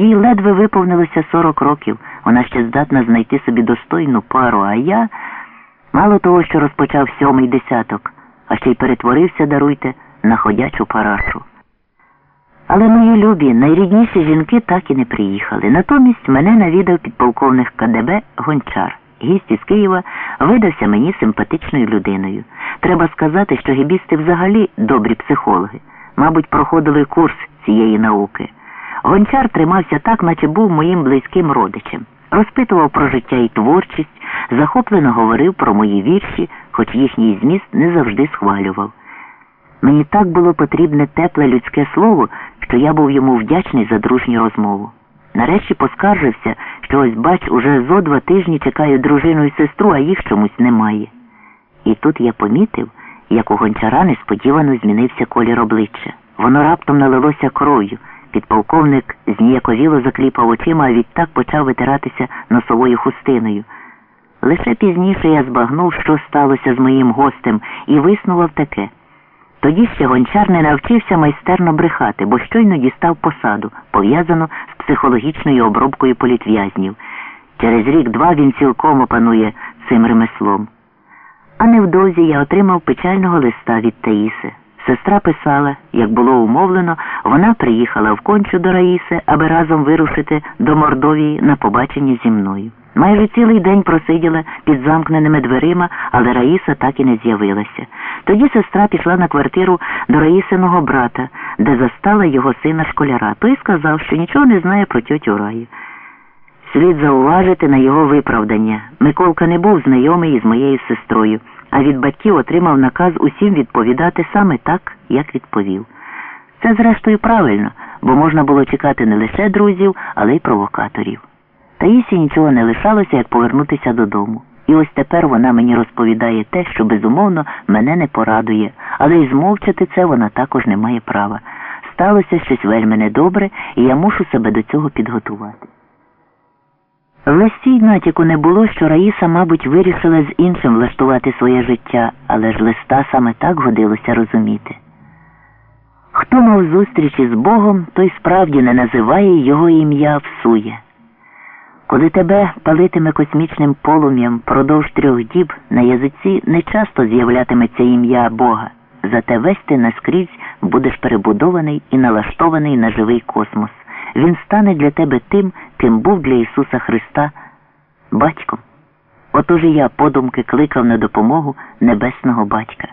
Їй ледве виповнилося 40 років. Вона ще здатна знайти собі достойну пару, а я мало того, що розпочав сьомий десяток, а ще й перетворився, даруйте, на ходячу парашу. Але мої любі, найрідніші жінки так і не приїхали. Натомість мене навідав підполковник КДБ Гончар. Гість із Києва видався мені симпатичною людиною. Треба сказати, що гібісти взагалі добрі психологи. Мабуть, проходили курс цієї науки. Гончар тримався так, наче був моїм близьким родичем. Розпитував про життя і творчість, захоплено говорив про мої вірші, хоч їхній зміст не завжди схвалював. Мені так було потрібне тепле людське слово, що я був йому вдячний за дружню розмову. Нарешті поскаржився, що ось бач, уже зо два тижні чекаю дружину і сестру, а їх чомусь немає. І тут я помітив, як у гончара несподівано змінився колір обличчя. Воно раптом налилося кров'ю. Підполковник зніяковіло закліпав очима, а відтак почав витиратися носовою хустиною. Лише пізніше я збагнув, що сталося з моїм гостем, і виснував таке. Тоді ще гончар не навчився майстерно брехати, бо щойно дістав посаду, пов'язану з психологічною обробкою політв'язнів. Через рік-два він цілком опанує цим ремеслом. А невдовзі я отримав печального листа від Таїси. Сестра писала, як було умовлено, вона приїхала в кончу до Раїси, аби разом вирушити до Мордовії на побачення зі мною. Майже цілий день просиділа під замкненими дверима, але Раїса так і не з'явилася. Тоді сестра пішла на квартиру до Раїсиного брата, де застала його сина школяра. Той сказав, що нічого не знає про тьотю Раю. Слід зауважити на його виправдання. Миколка не був знайомий із моєю сестрою, а від батьків отримав наказ усім відповідати саме так, як відповів. Це, зрештою, правильно, бо можна було чекати не лише друзів, але й провокаторів. Таїсі нічого не лишалося, як повернутися додому. І ось тепер вона мені розповідає те, що безумовно мене не порадує, але й змовчати це вона також не має права. Сталося щось вельми недобре, і я мушу себе до цього підготувати. В листі натяку не було, що Раїса, мабуть, вирішила з іншим влаштувати своє життя, але ж листа саме так годилося розуміти. Хто мав зустрічі з Богом, той справді не називає його ім'я всує. Коли тебе палитиме космічним полум'ям продовж трьох діб, на язиці не часто з'являтиметься ім'я Бога, зате весь ти наскрізь будеш перебудований і налаштований на живий космос. Він стане для тебе тим, ким був для Ісуса Христа батьком. Отож і я подумки кликав на допомогу небесного батька.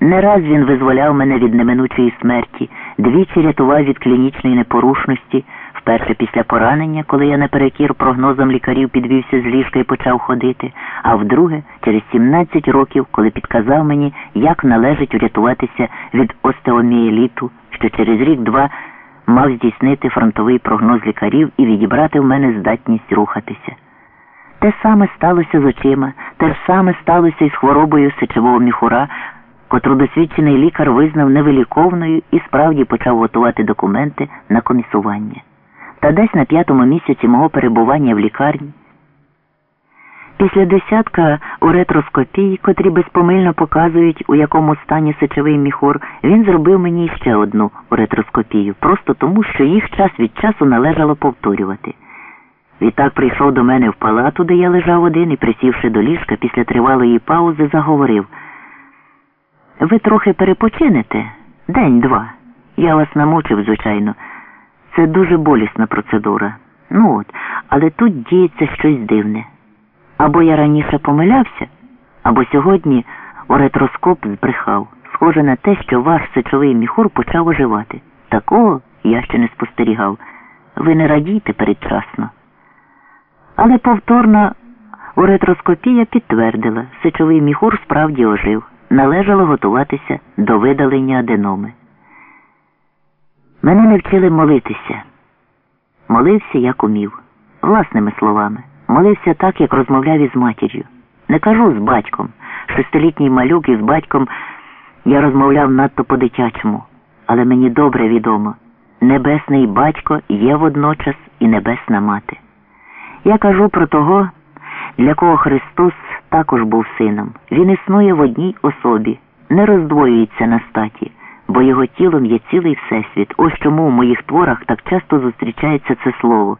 Не раз він визволяв мене від неминучої смерті, двічі рятував від клінічної непорушності, вперше після поранення, коли я наперекір прогнозам лікарів підвівся з ліжка і почав ходити, а вдруге, через 17 років, коли підказав мені, як належить урятуватися від остеоміеліту, що через рік-два мав здійснити фронтовий прогноз лікарів і відібрати в мене здатність рухатися. Те саме сталося з очима, те саме сталося із хворобою сечового міхура, котру досвідчений лікар визнав невиліковною і справді почав готувати документи на комісування. Та десь на п'ятому місяці мого перебування в лікарні. Після десятка уретроскопій, котрі безпомильно показують, у якому стані сечовий міхур, він зробив мені ще одну уретроскопію, просто тому, що їх час від часу належало повторювати. Відтак прийшов до мене в палату, де я лежав один, і, присівши до ліжка, після тривалої паузи заговорив. Ви трохи перепочинете? День-два. Я вас намучив, звичайно. Це дуже болісна процедура. Ну от, але тут діється щось дивне. Або я раніше помилявся, або сьогодні уретроскоп збрехав, схоже на те, що ваш сечовий міхур почав оживати. Такого я ще не спостерігав. Ви не радійте передчасно. Але повторна уретроскопія підтвердила, сечовий міхур справді ожив. Належало готуватися до видалення аденоми. Мене не вчили молитися. Молився, як умів, власними словами. Молився так, як розмовляв із матір'ю. Не кажу з батьком. Шестилітній малюк із батьком я розмовляв надто по-дитячому, але мені добре відомо. Небесний батько є водночас і небесна мати. Я кажу про того, для кого Христос також був сином. Він існує в одній особі, не роздвоюється на статі. бо його тілом є цілий всесвіт. Ось чому в моїх творах так часто зустрічається це слово.